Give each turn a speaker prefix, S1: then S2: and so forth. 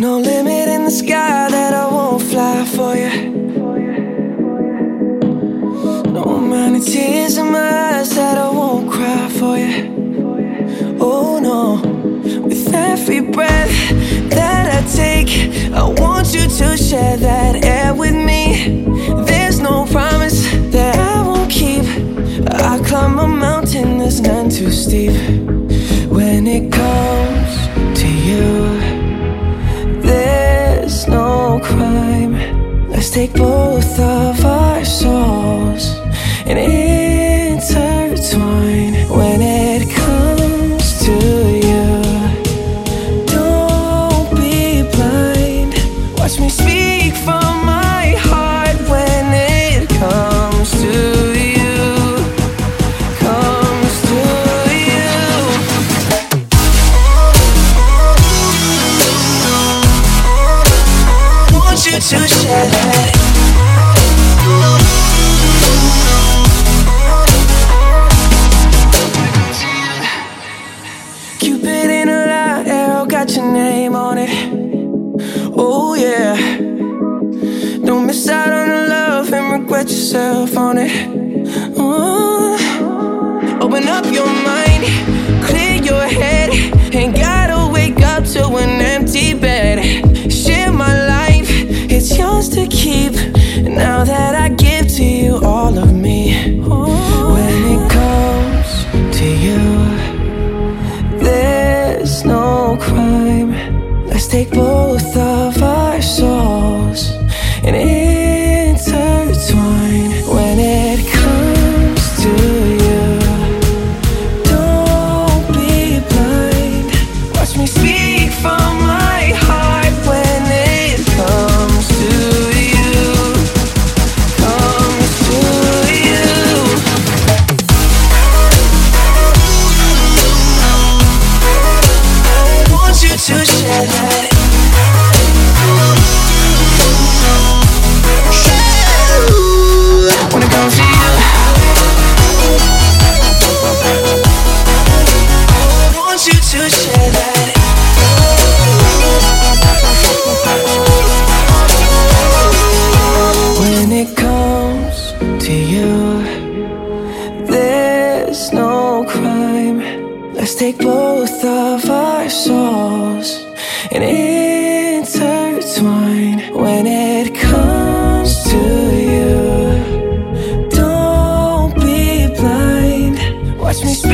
S1: No limit in the sky that I won't fly for you. No amount of tears in my eyes that I won't cry for you. Oh no, with every breath that I take, I want you to share that air with me. There's no promise that I won't keep. I climb a mountain that's none too steep. When it comes Take both of you to share got your name on it. Oh yeah. Don't miss out on the love and regret yourself on it. Ooh. Open up your mind, to keep. Now that I give to you all of me. When it comes to you, there's no crime. Let's take both of our souls and intertwine. When it comes to you, don't be blind. Watch me speak to you. There's no crime. Let's take both of our souls and intertwine when it comes to you. Don't be blind. Watch me.